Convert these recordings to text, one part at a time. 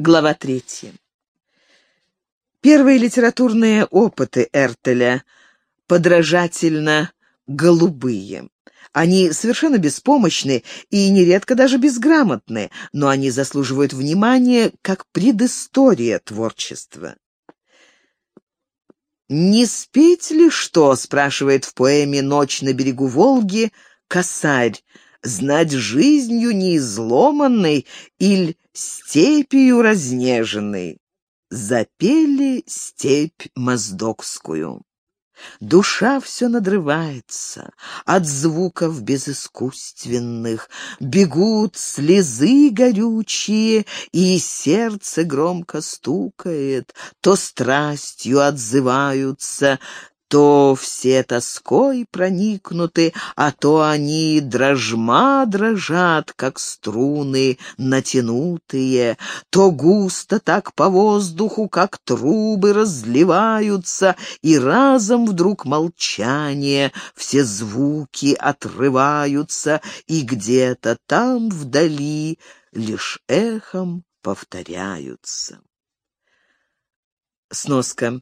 Глава третья. Первые литературные опыты Эртеля подражательно голубые. Они совершенно беспомощны и нередко даже безграмотны, но они заслуживают внимания как предыстория творчества. «Не спеть ли что?» — спрашивает в поэме «Ночь на берегу Волги» косарь, знать жизнью неизломанной или степью разнеженной. Запели степь моздокскую. Душа все надрывается от звуков безыскусственных, Бегут слезы горючие, и сердце громко стукает, То страстью отзываются, то все тоской проникнуты, а то они дрожма дрожат, как струны натянутые, то густо так по воздуху, как трубы разливаются, и разом вдруг молчание, все звуки отрываются, и где-то там вдали лишь эхом повторяются. Сноска.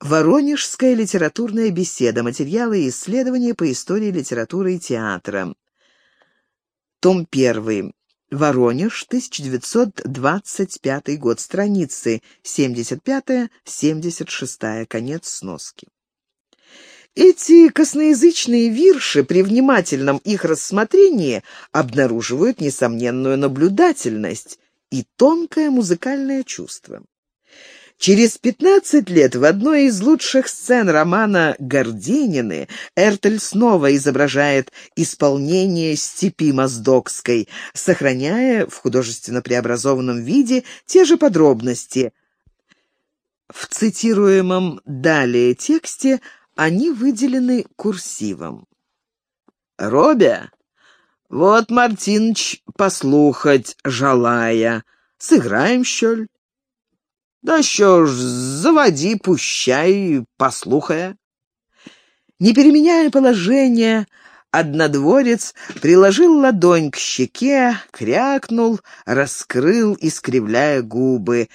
Воронежская литературная беседа. Материалы и исследования по истории литературы и театра. Том 1. Воронеж, 1925 год. Страницы 75-76. Конец сноски. Эти косноязычные вирши при внимательном их рассмотрении обнаруживают несомненную наблюдательность и тонкое музыкальное чувство. Через 15 лет в одной из лучших сцен романа «Горденины» Эртель снова изображает исполнение степи Моздокской, сохраняя в художественно преобразованном виде те же подробности. В цитируемом далее тексте они выделены курсивом. «Робя, вот Мартиныч послухать желая. Сыграем, щоль?» Да що ж, заводи, пущай, послухая. Не переменяя положение, однодворец приложил ладонь к щеке, крякнул, раскрыл, искривляя губы.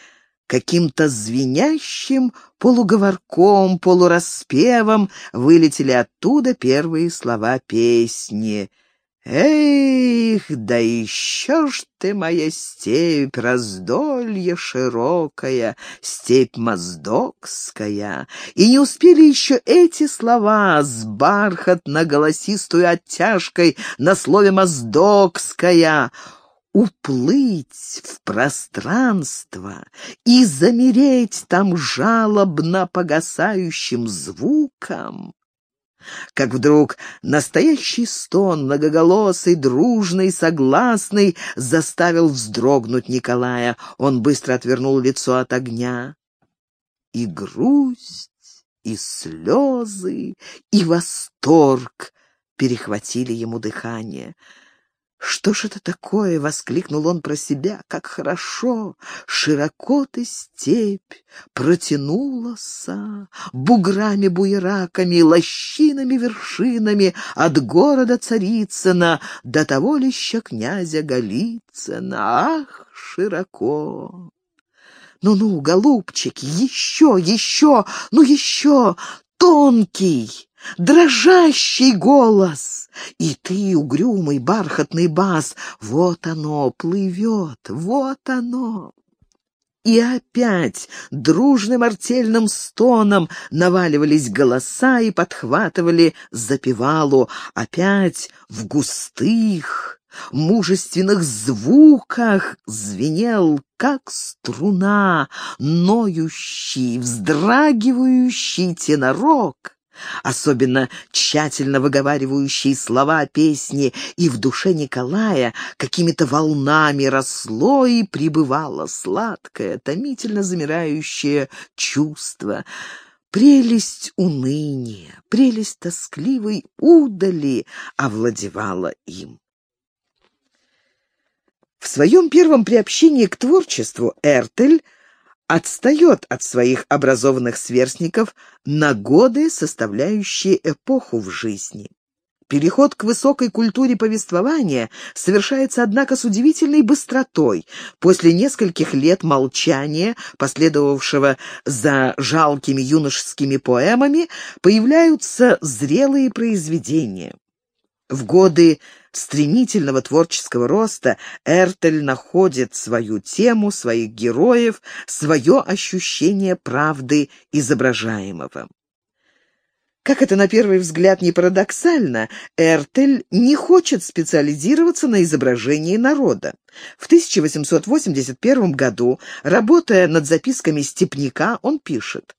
Каким-то звенящим полуговорком, полураспевом вылетели оттуда первые слова песни — Эх, да еще ж ты, моя степь, раздолье широкая, степь моздокская. И не успели еще эти слова с бархатно-голосистую оттяжкой на слове моздокская уплыть в пространство и замереть там жалобно погасающим звуком, как вдруг настоящий стон, многоголосый, дружный, согласный, заставил вздрогнуть Николая. Он быстро отвернул лицо от огня. И грусть, и слезы, и восторг перехватили ему дыхание. «Что ж это такое?» — воскликнул он про себя. «Как хорошо! Широко ты степь протянулась, буграми-буераками, лощинами вершинами от города Царицына до того лища князя Голицына. Ах, широко!» «Ну-ну, голубчик, еще, еще, ну еще! Тонкий, дрожащий голос!» И ты, угрюмый бархатный бас, вот оно плывет, вот оно. И опять дружным артельным стоном наваливались голоса и подхватывали запевалу. Опять в густых, мужественных звуках звенел, как струна, ноющий, вздрагивающий тенорок особенно тщательно выговаривающий слова песни, и в душе Николая какими-то волнами росло и пребывало сладкое, томительно замирающее чувство. Прелесть уныния, прелесть тоскливой удали овладевала им. В своем первом приобщении к творчеству Эртель отстает от своих образованных сверстников на годы, составляющие эпоху в жизни. Переход к высокой культуре повествования совершается, однако, с удивительной быстротой. После нескольких лет молчания, последовавшего за жалкими юношескими поэмами, появляются зрелые произведения. В годы стремительного творческого роста Эртель находит свою тему, своих героев, свое ощущение правды изображаемого. Как это на первый взгляд не парадоксально, Эртель не хочет специализироваться на изображении народа. В 1881 году, работая над записками Степняка, он пишет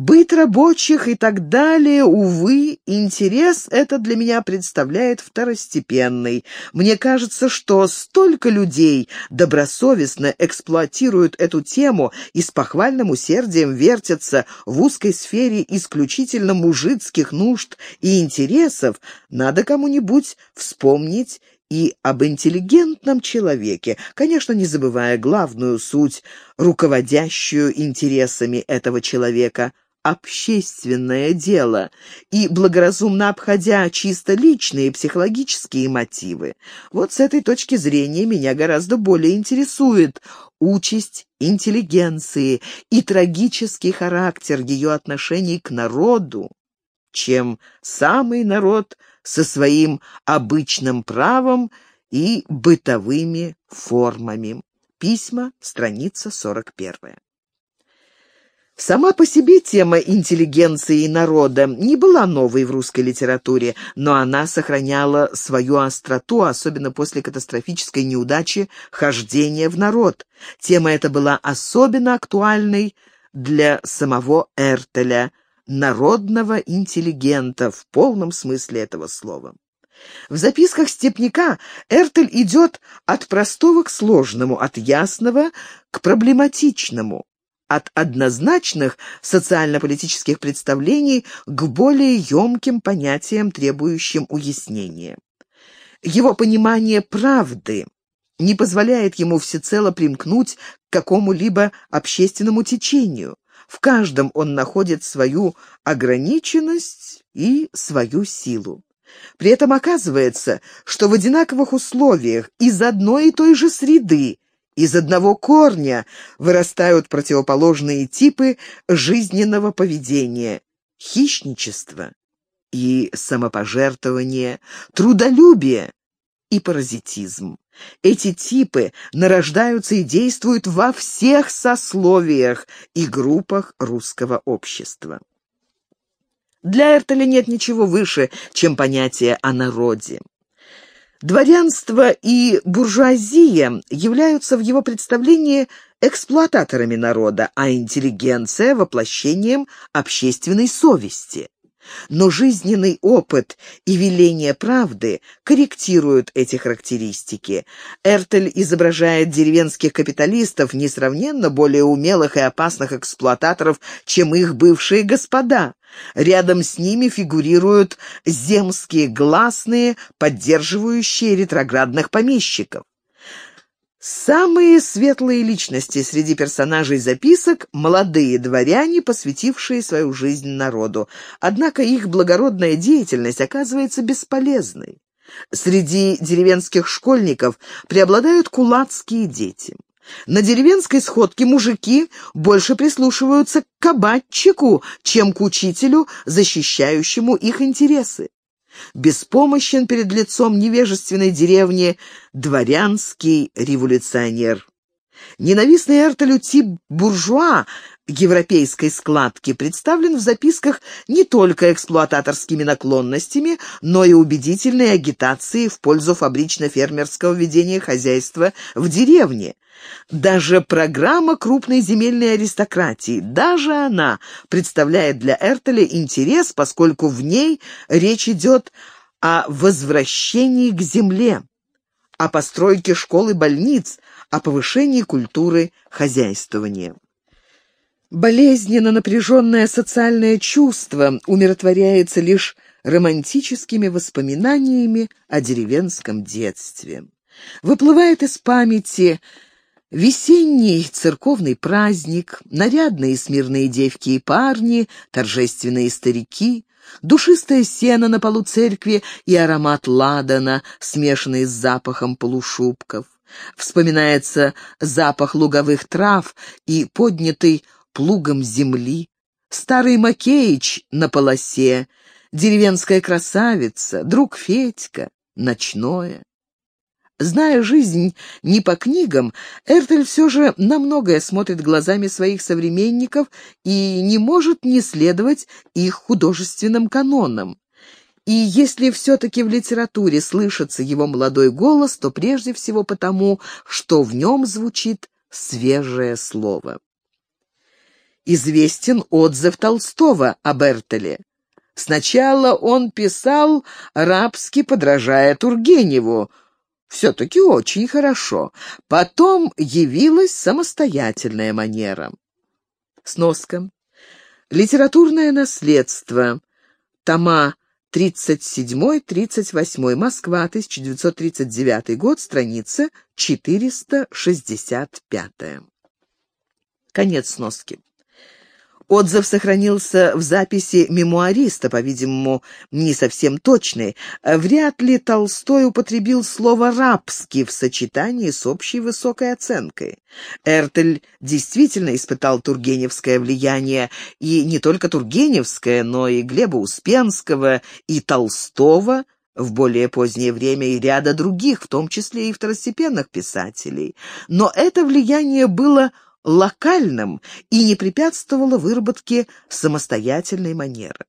Быт рабочих и так далее, увы, интерес это для меня представляет второстепенный. Мне кажется, что столько людей добросовестно эксплуатируют эту тему и с похвальным усердием вертятся в узкой сфере исключительно мужицких нужд и интересов, надо кому-нибудь вспомнить и об интеллигентном человеке, конечно, не забывая главную суть, руководящую интересами этого человека – общественное дело и благоразумно обходя чисто личные психологические мотивы. Вот с этой точки зрения меня гораздо более интересует участь интеллигенции и трагический характер ее отношений к народу, чем самый народ со своим обычным правом и бытовыми формами. Письма, страница 41. Сама по себе тема интеллигенции и народа не была новой в русской литературе, но она сохраняла свою остроту, особенно после катастрофической неудачи хождения в народ. Тема эта была особенно актуальной для самого Эртеля, народного интеллигента в полном смысле этого слова. В записках Степняка Эртель идет от простого к сложному, от ясного к проблематичному от однозначных социально-политических представлений к более емким понятиям, требующим уяснения. Его понимание правды не позволяет ему всецело примкнуть к какому-либо общественному течению. В каждом он находит свою ограниченность и свою силу. При этом оказывается, что в одинаковых условиях из одной и той же среды из одного корня вырастают противоположные типы жизненного поведения – хищничество и самопожертвование, трудолюбие и паразитизм. Эти типы нарождаются и действуют во всех сословиях и группах русского общества. Для Эртеля нет ничего выше, чем понятие о народе. Дворянство и буржуазия являются в его представлении эксплуататорами народа, а интеллигенция – воплощением общественной совести. Но жизненный опыт и веление правды корректируют эти характеристики. Эртель изображает деревенских капиталистов несравненно более умелых и опасных эксплуататоров, чем их бывшие господа. Рядом с ними фигурируют земские гласные, поддерживающие ретроградных помещиков. Самые светлые личности среди персонажей записок – молодые дворяне, посвятившие свою жизнь народу. Однако их благородная деятельность оказывается бесполезной. Среди деревенских школьников преобладают кулацкие дети. На деревенской сходке мужики больше прислушиваются к кабачику, чем к учителю, защищающему их интересы. Беспомощен перед лицом невежественной деревни дворянский революционер. Ненавистный Эртелю тип буржуа европейской складки представлен в записках не только эксплуататорскими наклонностями, но и убедительной агитацией в пользу фабрично-фермерского ведения хозяйства в деревне. Даже программа крупной земельной аристократии, даже она представляет для Эртеля интерес, поскольку в ней речь идет о возвращении к земле, о постройке школ и больниц, о повышении культуры хозяйствования. Болезненно напряженное социальное чувство умиротворяется лишь романтическими воспоминаниями о деревенском детстве. Выплывает из памяти весенний церковный праздник, нарядные смирные девки и парни, торжественные старики, душистое сено на полу церкви и аромат ладана, смешанный с запахом полушубков. Вспоминается запах луговых трав и поднятый плугом земли, старый Макеич на полосе, деревенская красавица, друг Федька, ночное. Зная жизнь не по книгам, Эртель все же на многое смотрит глазами своих современников и не может не следовать их художественным канонам. И если все-таки в литературе слышится его молодой голос, то прежде всего потому, что в нем звучит свежее слово. Известен отзыв Толстого об Эртеле. Сначала он писал рабски, подражая Тургеневу, все-таки очень хорошо. Потом явилась самостоятельная манера. Сноска. Литературное наследство. Тома 37-38. Москва, 1939 год. Страница 465. Конец сноски. Отзыв сохранился в записи мемуариста, по-видимому, не совсем точный. Вряд ли Толстой употребил слово «рабский» в сочетании с общей высокой оценкой. Эртель действительно испытал тургеневское влияние, и не только тургеневское, но и Глеба Успенского, и Толстого – в более позднее время и ряда других, в том числе и второстепенных писателей. Но это влияние было локальным и не препятствовало выработке самостоятельной манеры.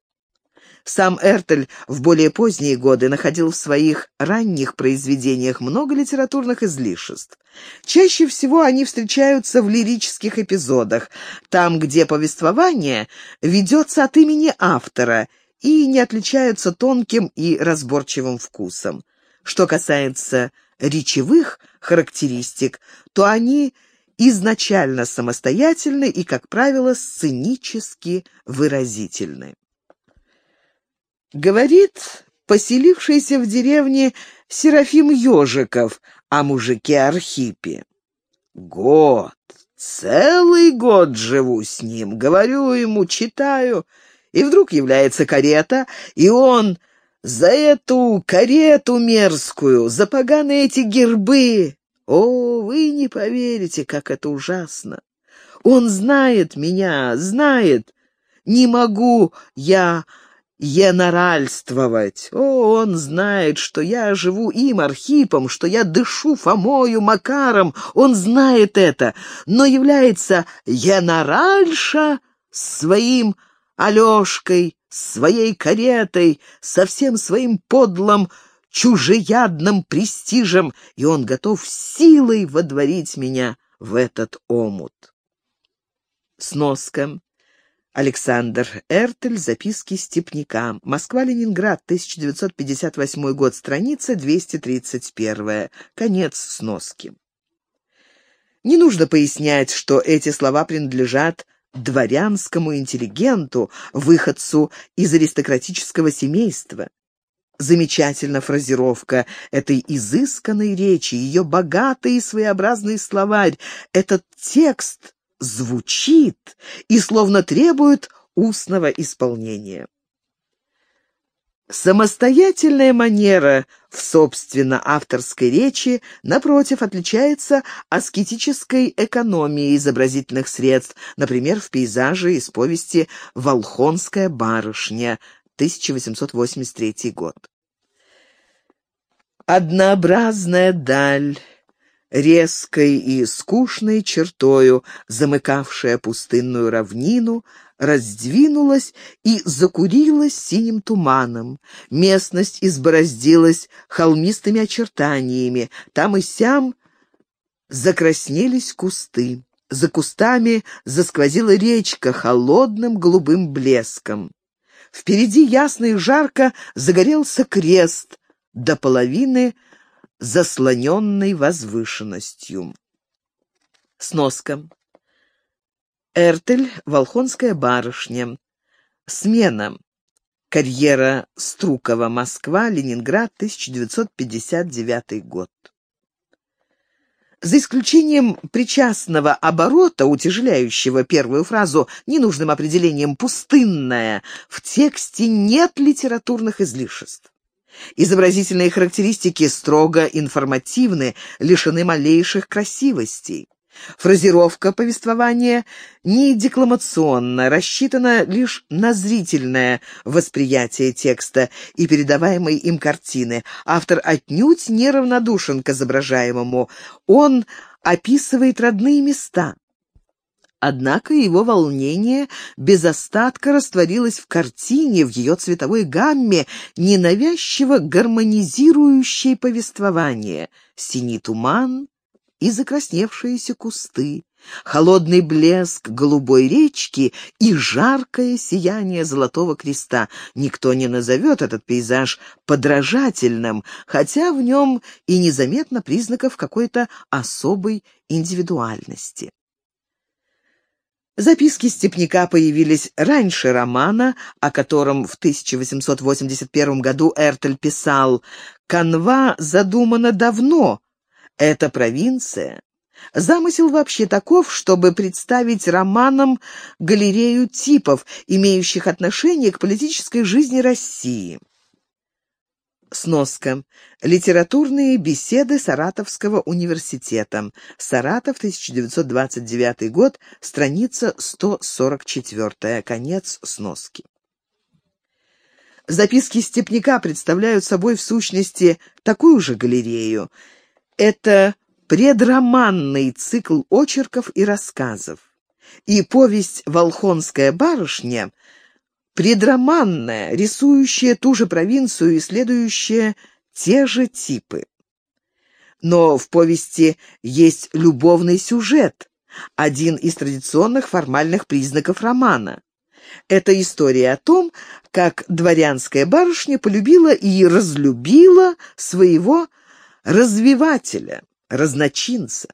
Сам Эртель в более поздние годы находил в своих ранних произведениях много литературных излишеств. Чаще всего они встречаются в лирических эпизодах, там, где повествование ведется от имени автора и не отличаются тонким и разборчивым вкусом. Что касается речевых характеристик, то они – изначально самостоятельны и, как правило, сценически выразительны. Говорит поселившийся в деревне Серафим Ежиков о мужике Архипе. «Год, целый год живу с ним, говорю ему, читаю, и вдруг является карета, и он за эту карету мерзкую, за поганые эти гербы о, вы не поверите, как это ужасно. Он знает меня, знает. Не могу я еноральствовать. О, он знает, что я живу им, Архипом, что я дышу Фомою, Макаром. Он знает это, но является еноральша своим Алешкой, своей каретой, со всем своим подлым чужеядным престижем, и он готов силой водворить меня в этот омут. Сноска. Александр Эртель. Записки степняка. Москва-Ленинград. 1958 год. Страница 231. Конец сноски. Не нужно пояснять, что эти слова принадлежат дворянскому интеллигенту, выходцу из аристократического семейства. Замечательна фразировка этой изысканной речи, ее богатый и своеобразный словарь. Этот текст звучит и словно требует устного исполнения. Самостоятельная манера в собственно авторской речи, напротив, отличается аскетической экономией изобразительных средств, например, в пейзаже из повести «Волхонская барышня», 1883 год. Однообразная даль, резкой и скучной чертою, замыкавшая пустынную равнину, раздвинулась и закурилась синим туманом. Местность избороздилась холмистыми очертаниями, там и сям закраснелись кусты. За кустами засквозила речка холодным голубым блеском. Впереди ясно и жарко загорелся крест, до половины заслоненный возвышенностью. Сноска. Эртель, Волхонская барышня. Смена. Карьера Струкова, Москва, Ленинград, 1959 год. За исключением причастного оборота, утяжеляющего первую фразу ненужным определением «пустынная», в тексте нет литературных излишеств. Изобразительные характеристики строго информативны, лишены малейших красивостей. Фразировка повествования не декламационна, рассчитана лишь на зрительное восприятие текста и передаваемой им картины. Автор отнюдь неравнодушен к изображаемому. Он описывает родные места. Однако его волнение без остатка растворилось в картине, в ее цветовой гамме, ненавязчиво гармонизирующей повествование. Синий туман, и закрасневшиеся кусты, холодный блеск голубой речки и жаркое сияние Золотого Креста. Никто не назовет этот пейзаж подражательным, хотя в нем и незаметно признаков какой-то особой индивидуальности. Записки степняка появились раньше романа, о котором в 1881 году Эртель писал «Канва задумана давно, это провинция. Замысел вообще таков, чтобы представить романом галерею типов, имеющих отношение к политической жизни России. Сноска. Литературные беседы Саратовского университета. Саратов, 1929 год, страница 144. Конец сноски. Записки степняка представляют собой в сущности такую же галерею – это предроманный цикл очерков и рассказов. И повесть «Волхонская барышня» предроманная, рисующая ту же провинцию и следующая те же типы. Но в повести есть любовный сюжет, один из традиционных формальных признаков романа. Это история о том, как дворянская барышня полюбила и разлюбила своего развивателя, разночинца.